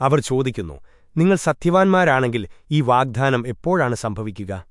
അവർ ചോദിക്കുന്നു നിങ്ങൾ സത്യവാൻമാരാണെങ്കിൽ ഈ വാഗ്ദാനം എപ്പോഴാണ് സംഭവിക്കുക?